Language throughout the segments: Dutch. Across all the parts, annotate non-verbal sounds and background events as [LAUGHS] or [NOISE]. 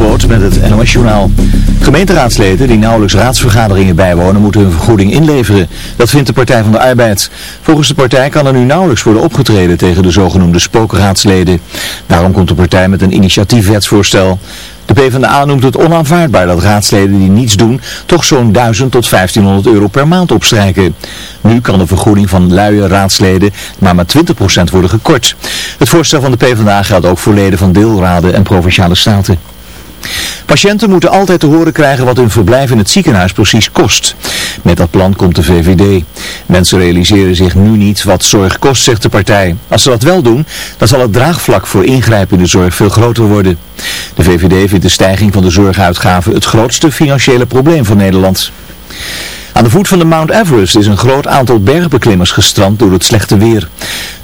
Met het NOS Journaal. Gemeenteraadsleden die nauwelijks raadsvergaderingen bijwonen moeten hun vergoeding inleveren. Dat vindt de Partij van de Arbeid. Volgens de partij kan er nu nauwelijks worden opgetreden tegen de zogenoemde spookraadsleden. Daarom komt de partij met een initiatiefwetsvoorstel. De PvdA noemt het onaanvaardbaar dat raadsleden die niets doen toch zo'n 1000 tot 1500 euro per maand opstrijken. Nu kan de vergoeding van luie raadsleden maar met 20% worden gekort. Het voorstel van de PvdA geldt ook voor leden van deelraden en provinciale staten. Patiënten moeten altijd te horen krijgen wat hun verblijf in het ziekenhuis precies kost. Met dat plan komt de VVD. Mensen realiseren zich nu niet wat zorg kost, zegt de partij. Als ze dat wel doen, dan zal het draagvlak voor ingrijpen in de zorg veel groter worden. De VVD vindt de stijging van de zorguitgaven het grootste financiële probleem voor Nederland. Aan de voet van de Mount Everest is een groot aantal bergbeklimmers gestrand door het slechte weer.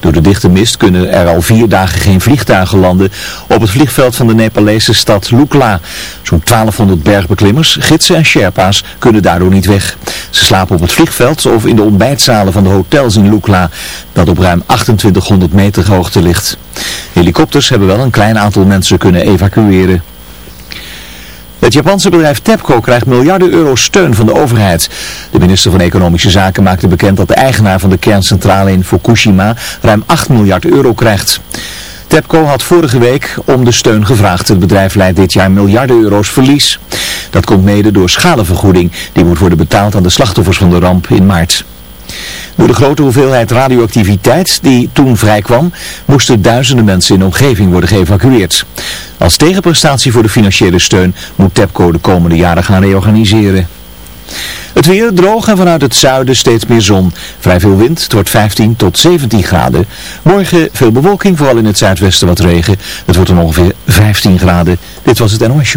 Door de dichte mist kunnen er al vier dagen geen vliegtuigen landen op het vliegveld van de Nepalese stad Lukla. Zo'n 1200 bergbeklimmers, gidsen en sherpa's kunnen daardoor niet weg. Ze slapen op het vliegveld of in de ontbijtzalen van de hotels in Lukla, dat op ruim 2800 meter hoogte ligt. Helikopters hebben wel een klein aantal mensen kunnen evacueren. Het Japanse bedrijf TEPCO krijgt miljarden euro steun van de overheid. De minister van Economische Zaken maakte bekend dat de eigenaar van de kerncentrale in Fukushima ruim 8 miljard euro krijgt. TEPCO had vorige week om de steun gevraagd. Het bedrijf leidt dit jaar miljarden euro's verlies. Dat komt mede door schadevergoeding die moet worden betaald aan de slachtoffers van de ramp in maart. Door de grote hoeveelheid radioactiviteit die toen vrijkwam, moesten duizenden mensen in de omgeving worden geëvacueerd. Als tegenprestatie voor de financiële steun moet TEPCO de komende jaren gaan reorganiseren. Het weer droog en vanuit het zuiden steeds meer zon. Vrij veel wind, het wordt 15 tot 17 graden. Morgen veel bewolking, vooral in het zuidwesten wat regen. Het wordt dan ongeveer 15 graden. Dit was het NOS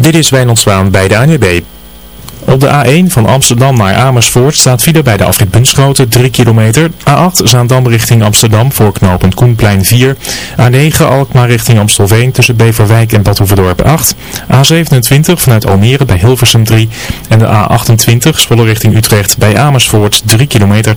Dit is Wijnand bij de ANWB. Op de A1 van Amsterdam naar Amersfoort staat file bij de afrit Bunschoten 3 kilometer. A8 Zaandam richting Amsterdam voor knooppunt Koenplein 4. A9 Alkmaar richting Amstelveen tussen Beverwijk en Badhoevedorp 8. A27 vanuit Almere bij Hilversum 3. En de A28 Zwolle richting Utrecht bij Amersfoort 3 kilometer.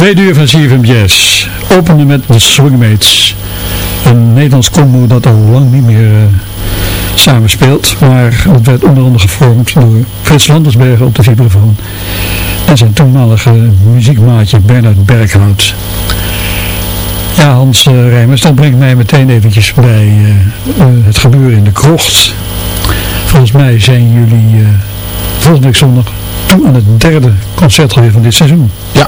Tweede uur van CFM Jazz opende met de Swingmates. Een Nederlands combo dat al lang niet meer uh, samenspeelt. Maar het werd onder andere gevormd door Frits Landersbergen op de vibrafoon. En zijn toenmalige muziekmaatje Bernard Berghout. Ja, Hans uh, Rijmers, dat brengt mij meteen eventjes bij uh, het gebeuren in de krocht. Volgens mij zijn jullie volgende week zondag toe aan het derde concert van dit seizoen. Ja.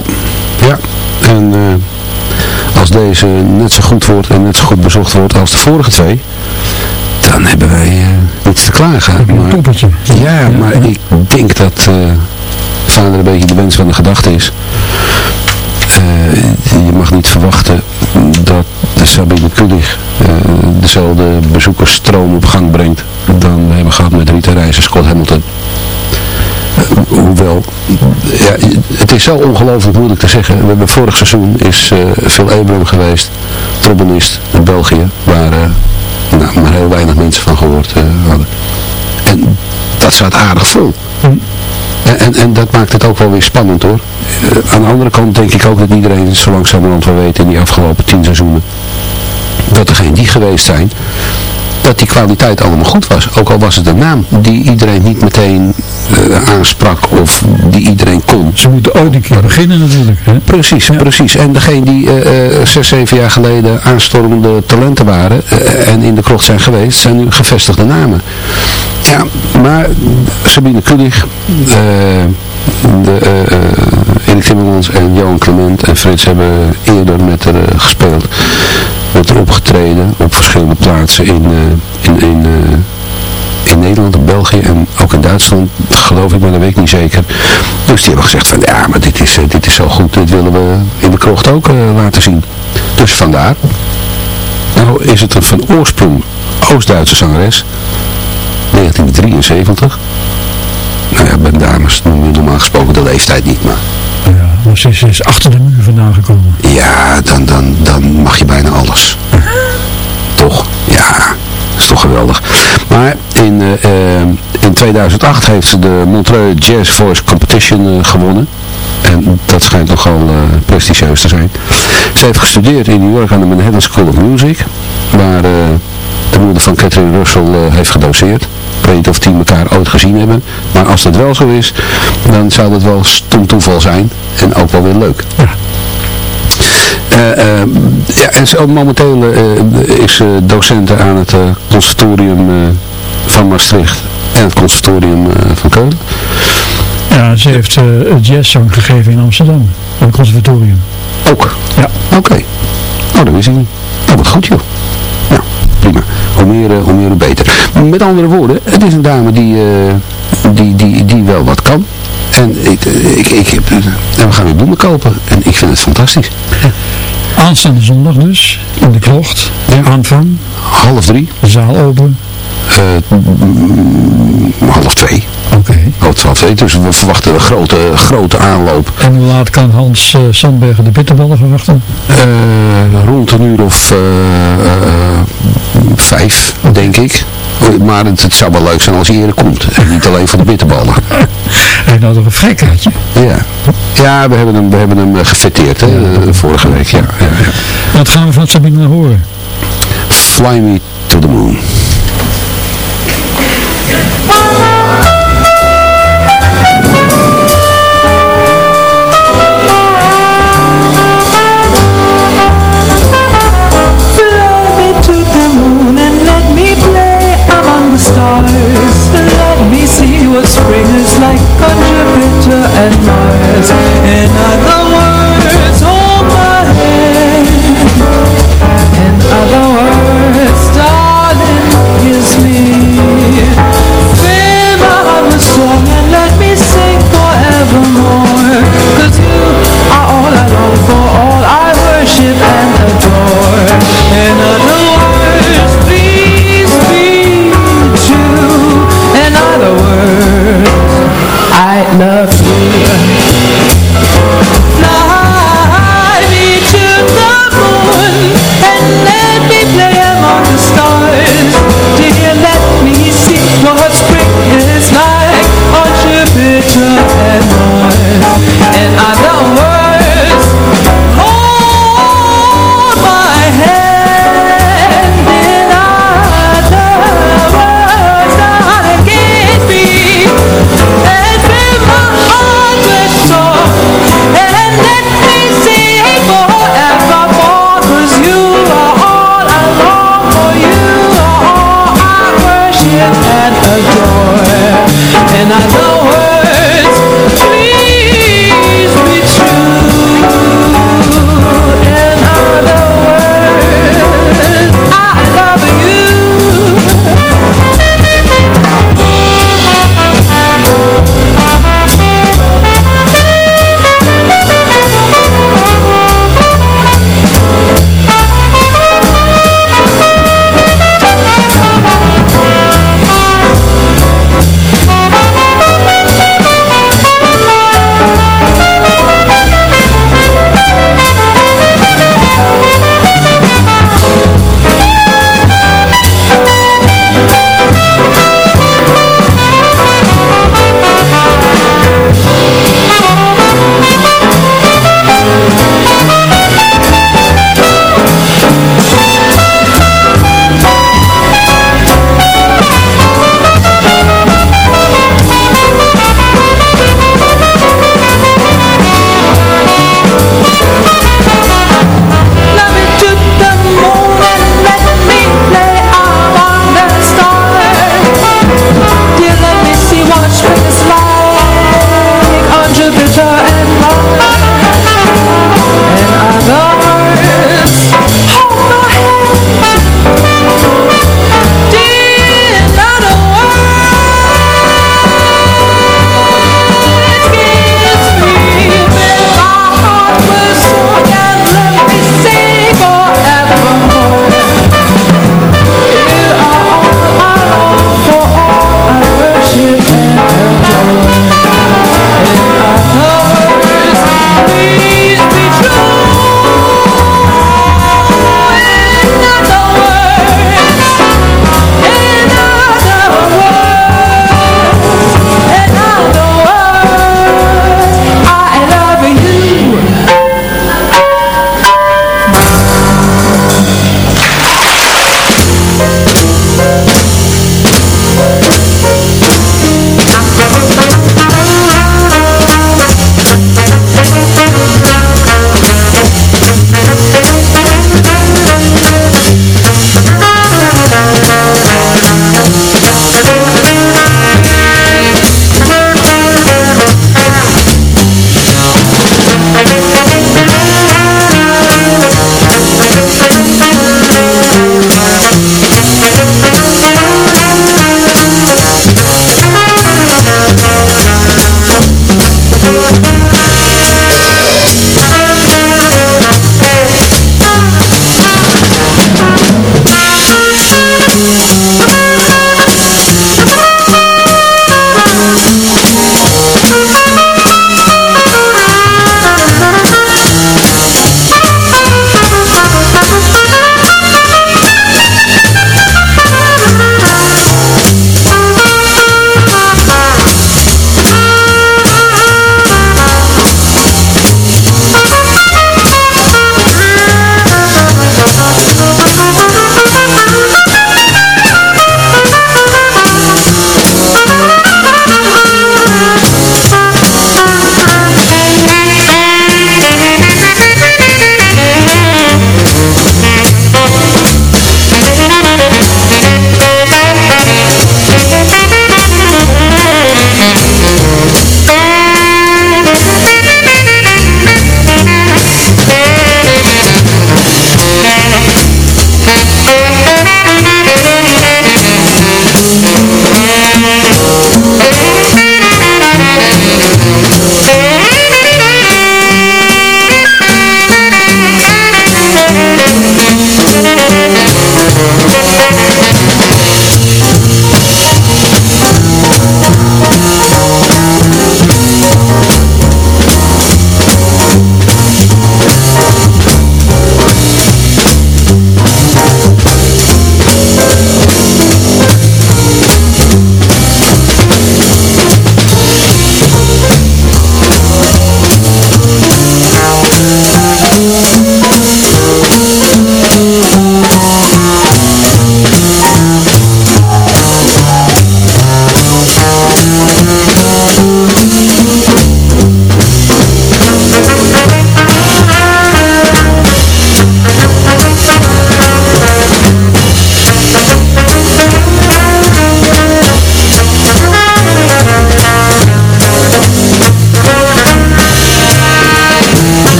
En uh, als deze net zo goed wordt en net zo goed bezocht wordt als de vorige twee, dan hebben wij uh, niets te klagen. Maar, een. Ja, maar ik denk dat uh, vader een beetje de wens van de gedachte is. je mag niet verwachten dat de Sabine Kudig dezelfde bezoekersstroom op gang brengt dan we hebben gehad met Rita Reis en Scott Hamilton hoewel, ja, het is zo ongelooflijk moeilijk te zeggen. We hebben vorig seizoen is uh, Phil Abram geweest, trombonist in België, waar uh, nou, maar heel weinig mensen van gehoord uh, hadden. En dat staat aardig vol. En, en, en, dat maakt het ook wel weer spannend hoor. aan de andere kant denk ik ook dat iedereen zo langzamerhand wel weet in die afgelopen tien seizoenen. Dat degenen die geweest zijn, dat die kwaliteit allemaal goed was. Ook al was het een naam die iedereen niet meteen aansprak of die iedereen kon. Ze moeten ook een keer beginnen natuurlijk. Hè? Precies, precies. En degene die uh, zes, zeven jaar geleden aanstormende talenten waren en in de krocht zijn geweest, zijn nu gevestigde namen. Ja, maar Sabine Kudig, de, Erik Timmermans en Johan Clement en Frits hebben eerder met haar gespeeld wordt er opgetreden op verschillende plaatsen in, uh, in, in, uh, in Nederland, in België en ook in Duitsland, geloof ik, maar dat weet ik niet zeker. Dus die hebben gezegd van ja, maar dit is, uh, dit is zo goed, dit willen we in de krocht ook laten zien. Dus vandaar. Nou is het een van oorsprong Oost-Duitse zangeres, 1973. Nou ja, bij dames noem je normaal gesproken de leeftijd niet, maar... Ja, maar ze is, is achter de muur vandaan gekomen. Ja, dan, dan, dan mag je bijna alles. [LAUGHS] toch? Ja, is toch geweldig. Maar in, uh, in 2008 heeft ze de Montreux Jazz Voice Competition uh, gewonnen. En dat schijnt nogal uh, prestigieus te zijn. Ze heeft gestudeerd in New York aan de Manhattan School of Music. Waar de moeder van Catherine Russell heeft gedoseerd. Ik weet niet of die elkaar ooit gezien hebben. Maar als dat wel zo is, dan zou dat wel stom toeval zijn. En ook wel weer leuk. Ja. Uh, uh, ja, en zo, momenteel uh, is ze docent aan het conservatorium van Maastricht en het conservatorium van Keulen. Ja, ze heeft jazzzang gegeven in Amsterdam, aan het conservatorium. Ook? Ja. Oké. Okay. Oh, dat wist ik niet. Oh, wat goed joh. Ja, prima. Hoe meer, hoe meer hoe beter. Met andere woorden, het is een dame die, die, die, die wel wat kan. En ik, ik, ik heb, en we gaan weer bloemen kopen. En ik vind het fantastisch. Aanstaande zondag dus, in de klocht. Ja. Aanvang. Half drie. Zaal open. Uh, half twee. Oké. Okay. Half twee, dus we verwachten een grote, grote aanloop. En hoe laat kan Hans uh, Sandbergen de bitterballen verwachten? Uh, rond een uur of vijf, denk ik. Maar het, het, zou wel leuk zijn als hij eerder komt. En niet alleen voor de bitterballen. [LAUGHS] En nou nog een vrijkaartje. Ja. Ja, we hebben hem, we hebben hem gefeteerd hè, ja. vorige week. Ja, ja, ja. Wat gaan we van Sabine horen? Fly Me to the Moon. And Mars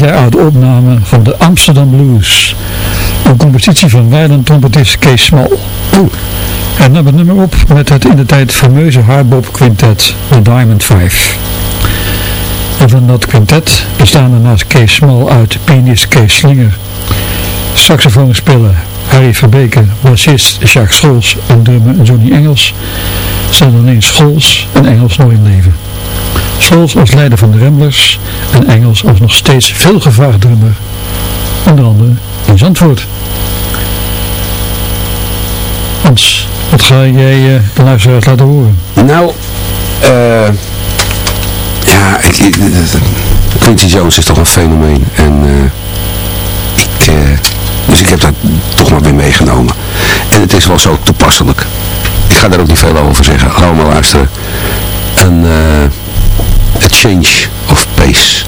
jaar oude opname van de Amsterdam Blues. Een compositie van wijlen trompetist Kees Small. En nam het nummer op met het in de tijd fameuze hardbop quintet, The Diamond Five. En van dat quintet bestaan er naast Kees Small uit pianist Kees Slinger, saxofoonspeler Harry Verbeke, bassist Jacques Scholz en drummer Johnny Engels, zijn alleen Scholz en Engels nog in leven. Scholz als leider van de Ramblers en Engels als nog steeds veel gevraagd drummer, onder andere in Zandvoort. Hans, wat ga jij uh, de luisteraars laten horen? Nou, eh... ja, ik, Quincy Jones is toch een fenomeen en uh, ik, uh, dus ik heb dat toch maar weer meegenomen. En het is wel zo toepasselijk. Ik ga daar ook niet veel over zeggen. Allemaal luisteren. Een, uh, a change of pace.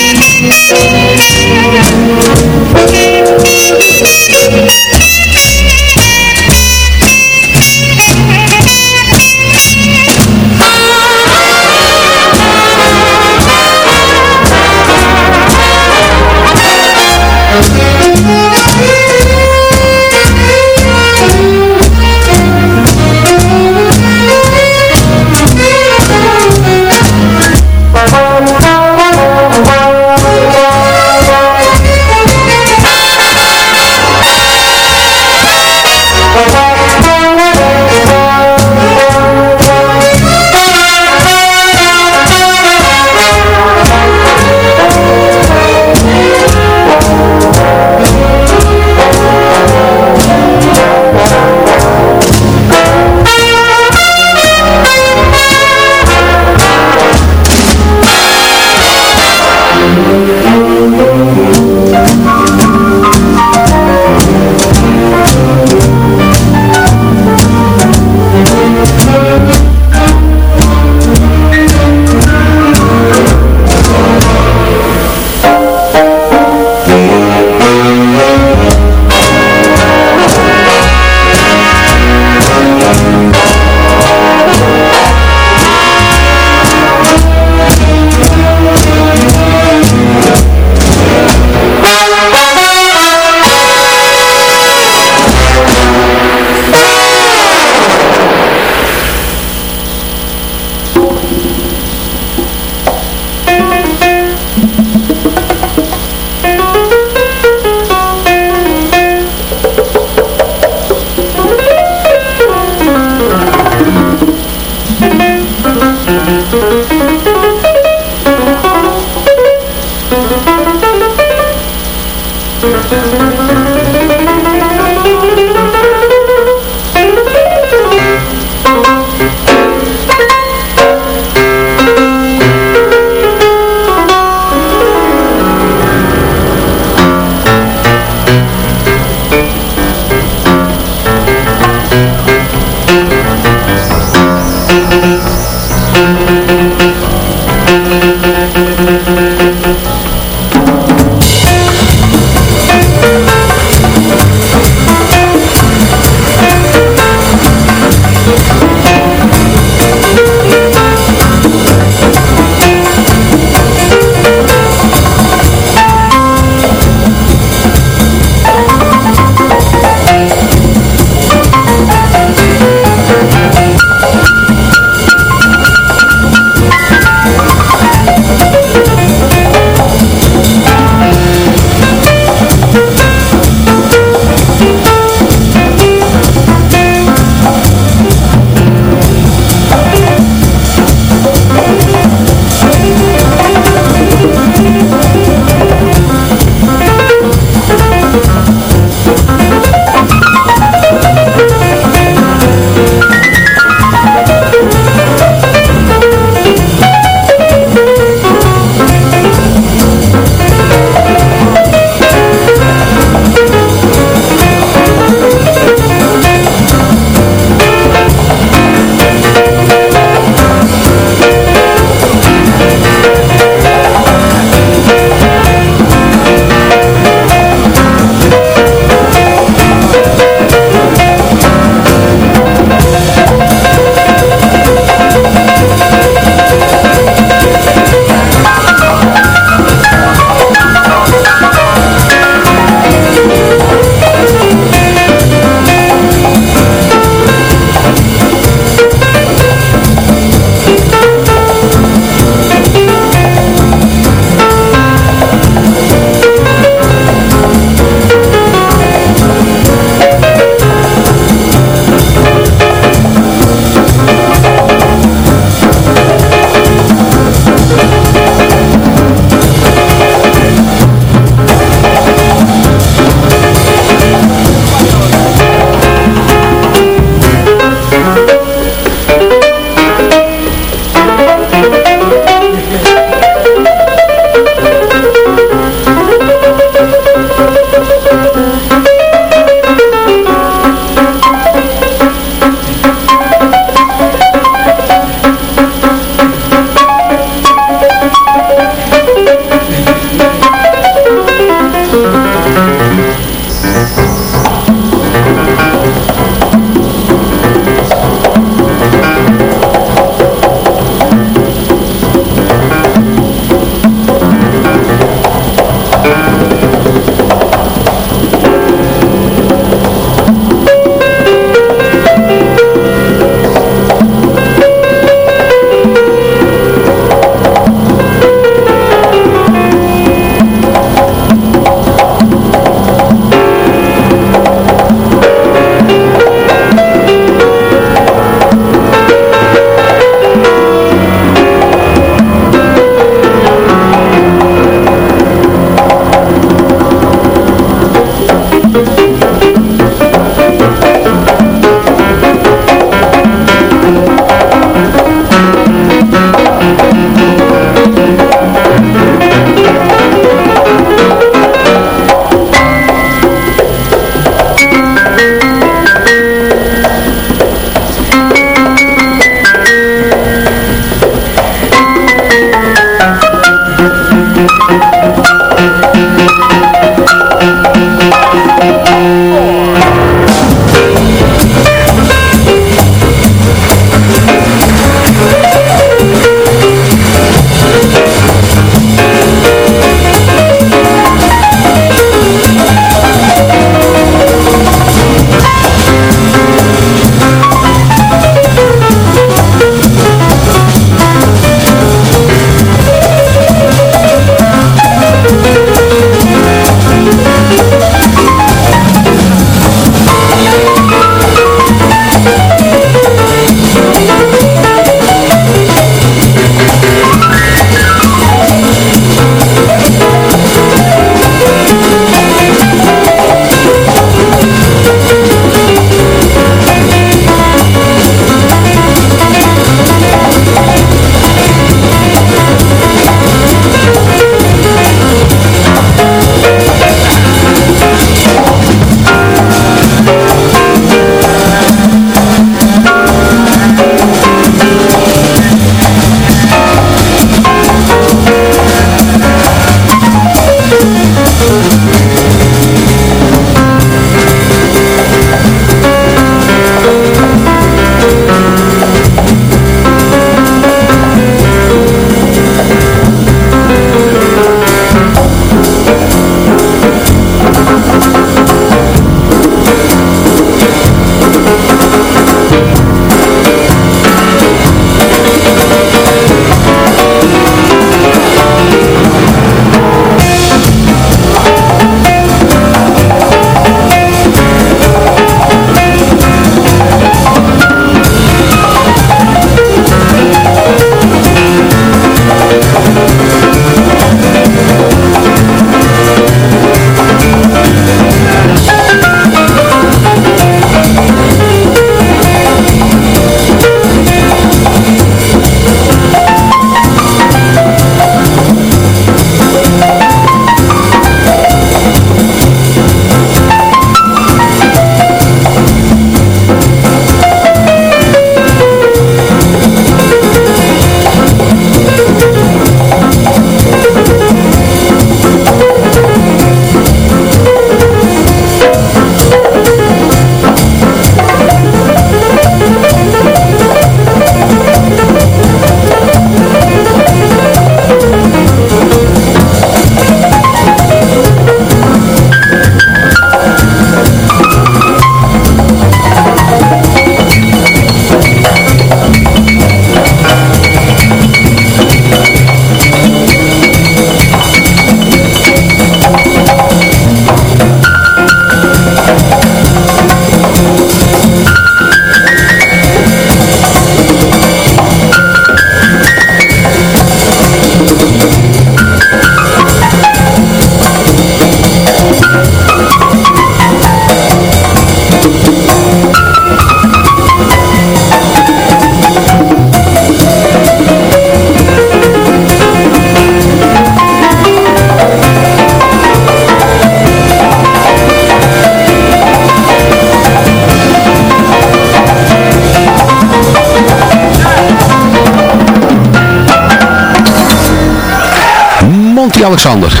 Monty Alexander,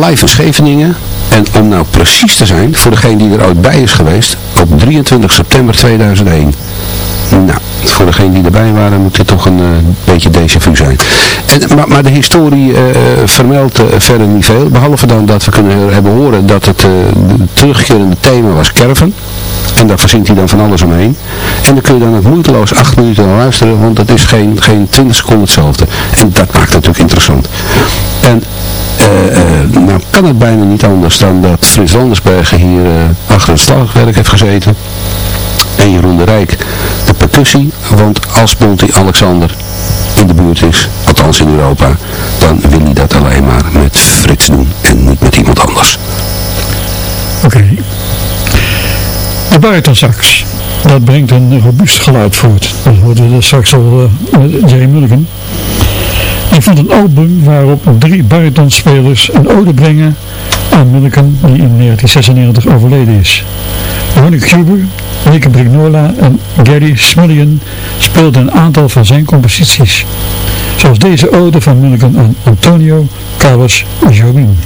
live in Scheveningen. En om nou precies te zijn, voor degene die er ooit bij is geweest, op 23 september 2001. Nou, voor degene die erbij waren moet dit toch een uh, beetje déjà vu zijn. En, maar, maar de historie uh, vermeldt verder niet veel. Behalve dan dat we kunnen hebben horen dat het terugkerende thema was kerven. En daar verzint hij dan van alles omheen. En dan kun je dan ook moeiteloos acht minuten luisteren, want het is geen, geen 20 seconden hetzelfde. En dat maakt het natuurlijk interessant. En nou kan het bijna niet anders dan dat Frits Landersbergen hier achter het slagwerk heeft gezeten. En Jeroen de Rijk de percussie, want als Monty Alexander in de buurt is, althans in Europa, dan wil hij dat alleen maar met Frits doen en niet met iemand anders. Oké. Okay. De baritonsax, dat brengt een robuust geluid voort. Dat hoorden we straks al uh, Jerry Mulligan. Ik vond een album waarop drie baritonspelers een ode brengen aan Mulligan, die in 1996 overleden is. Ronnie Cuber, Nick Brignola en Gary Smullian speelden een aantal van zijn composities. Zoals deze ode van Mulligan aan Antonio Carlos Jobim.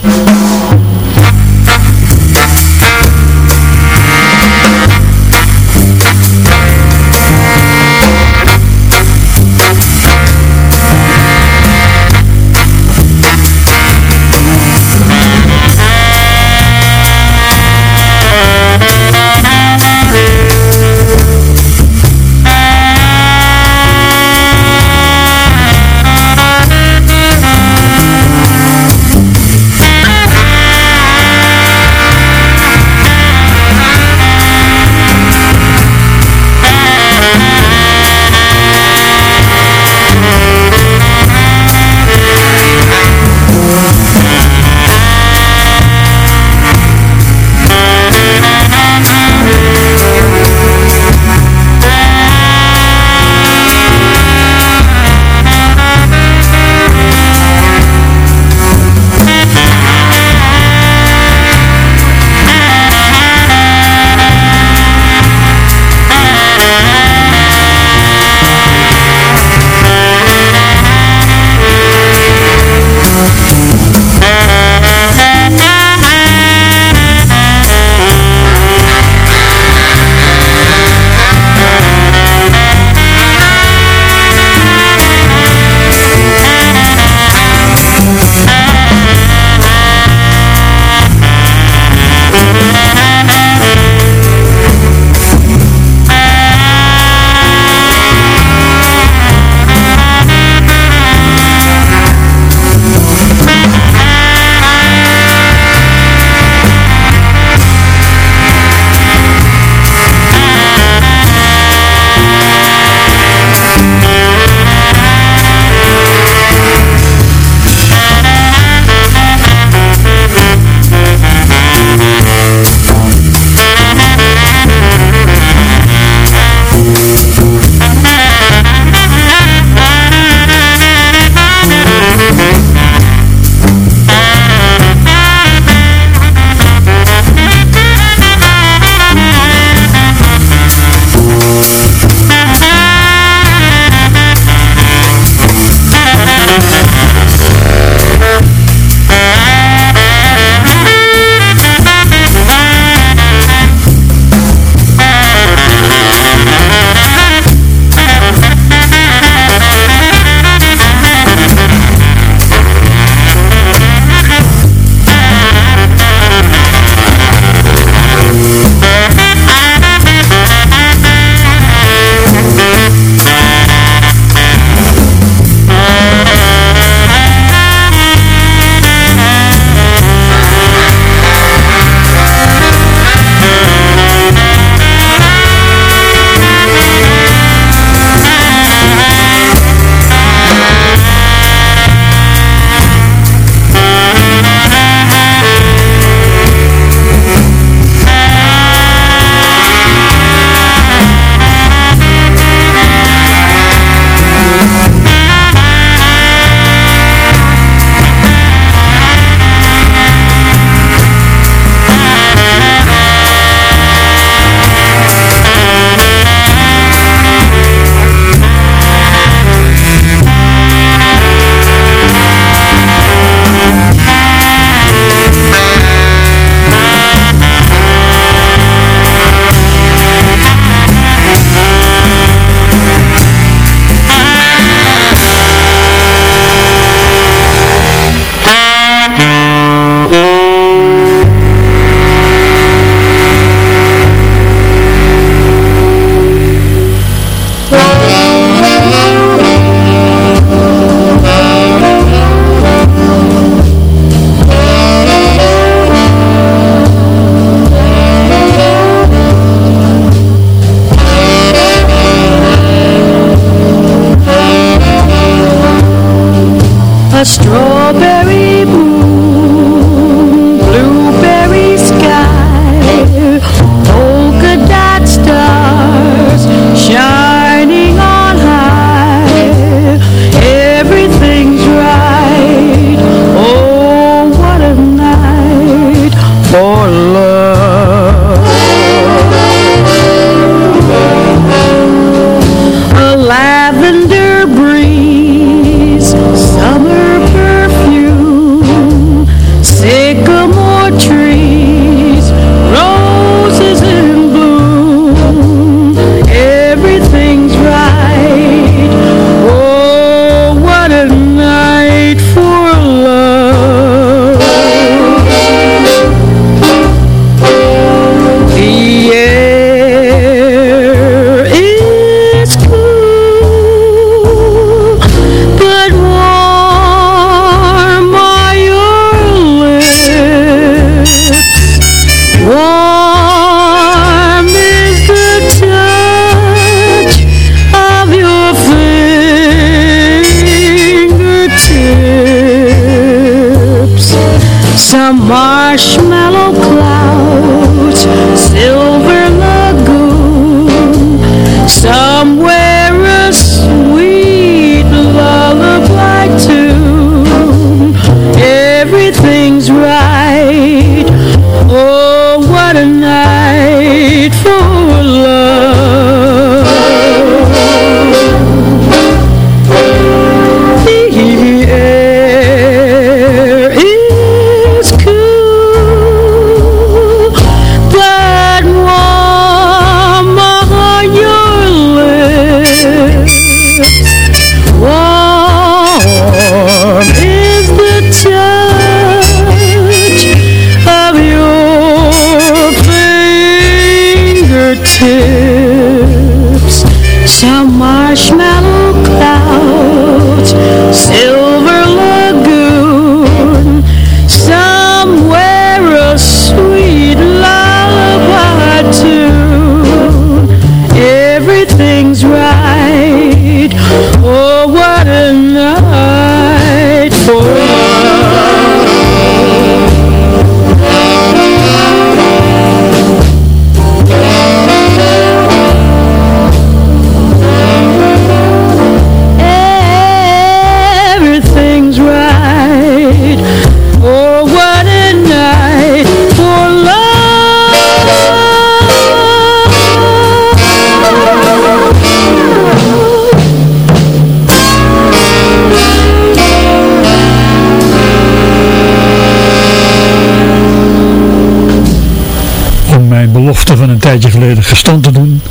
Geleden gestand te doen,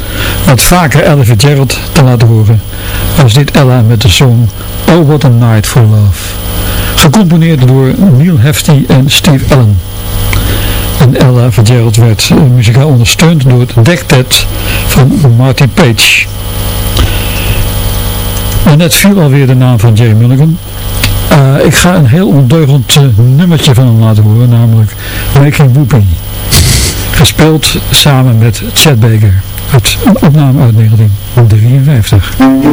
wat vaker Ella Fitzgerald te laten horen, was dit Ella met de song Oh What a Night for Love. Gecomponeerd door Neil Hefti en Steve Allen. En Ella Fitzgerald werd eh, muzikaal ondersteund door het dektet van Marty Page. En net viel alweer de naam van Jay Mulligan. Eh, ik ga een heel ondeugend eh, nummertje van hem laten horen, namelijk Making Whoopie gespeeld samen met Chad Baker. Uit opname uit 1953. MUZIEK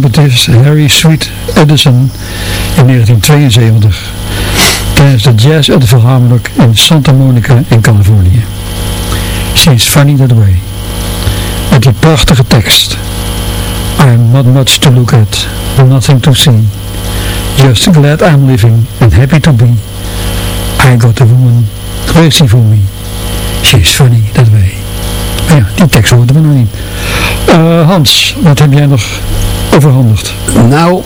trompetist Harry Sweet Edison in 1972 tijdens de Jazz at the Philharmonic in Santa Monica in Californië. She's funny that way. Met die prachtige tekst. I'm not much to look at, nothing to see. Just glad I'm living and happy to be. I got a woman crazy for me. She's funny that way. Maar ja, die tekst hoorden we nog niet. Uh, Hans, wat heb jij nog overhandigd? Nou,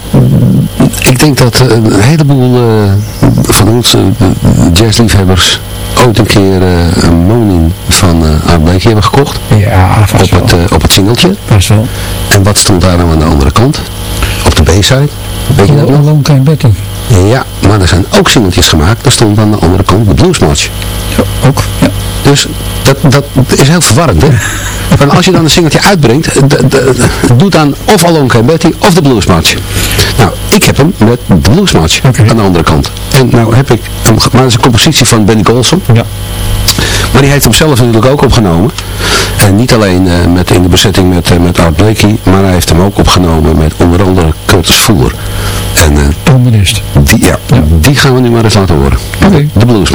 ik denk dat een heleboel uh, van onze uh, jazzliefhebbers ooit een keer uh, een Monin van uh, hebben gekocht. Ja, vast op wel. Het, op het singeltje. Vast wel. En wat stond daar nou aan de andere kant? Op de B-side. Weet je dat nog? Alone Kind Betty. Ja, maar er zijn ook singeltjes gemaakt. Daar stond aan de andere kant de Blues March. Ja, ook. Ja. Dus dat, dat is heel verwarrend, hè? [LAUGHS] Van als je dan een singeltje uitbrengt, doe dan of Alone Came Betty of de Blues March. Nou, ik heb hem met de Blues March okay. aan de andere kant. En nou heb ik hem, maar dat is een compositie van Benny Golson. Ja. Maar die heeft hem zelf natuurlijk ook opgenomen. En niet alleen uh, met, in de bezetting met, uh, met Art Blakey, maar hij heeft hem ook opgenomen met onder andere Curtis Fuller. En uh, Communist. Die, ja, ja, die gaan we nu maar eens laten horen. Okay. De Blues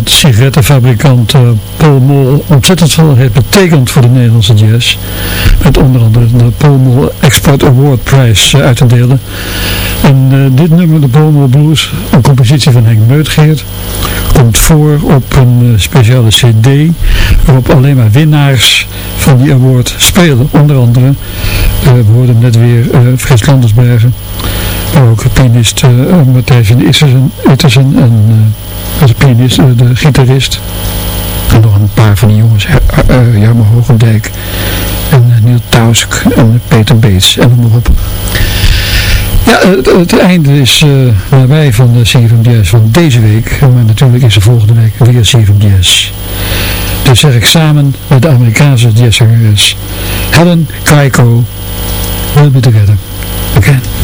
Omdat sigarettenfabrikant uh, Paul Mol ontzettend veel heeft betekend voor de Nederlandse jazz. Met onder andere de Paul Mol Export Award Prize uh, uit te delen. En dit nummer, de Polmo Blues, een compositie van Henk Meutgeert, komt voor op een speciale cd waarop alleen maar winnaars van die award spelen. Onder andere, we hoorden net weer Frits Landersbergen, maar ook pianist Matthijs Ittersen, Ittersen en de pianist, uh, de gitarist. En nog een paar van die jongens, uh, Hogendijk en Neil Tausk en Peter Beets en maar op. Ja, het, einde is uh, nabij van de CFM Jazz van deze week. Maar natuurlijk is er volgende week weer CFM Jazz. Dus zeg ik samen met de Amerikaanse jazzzangeres Helen Kaiko, we'll be together again.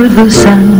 Remember the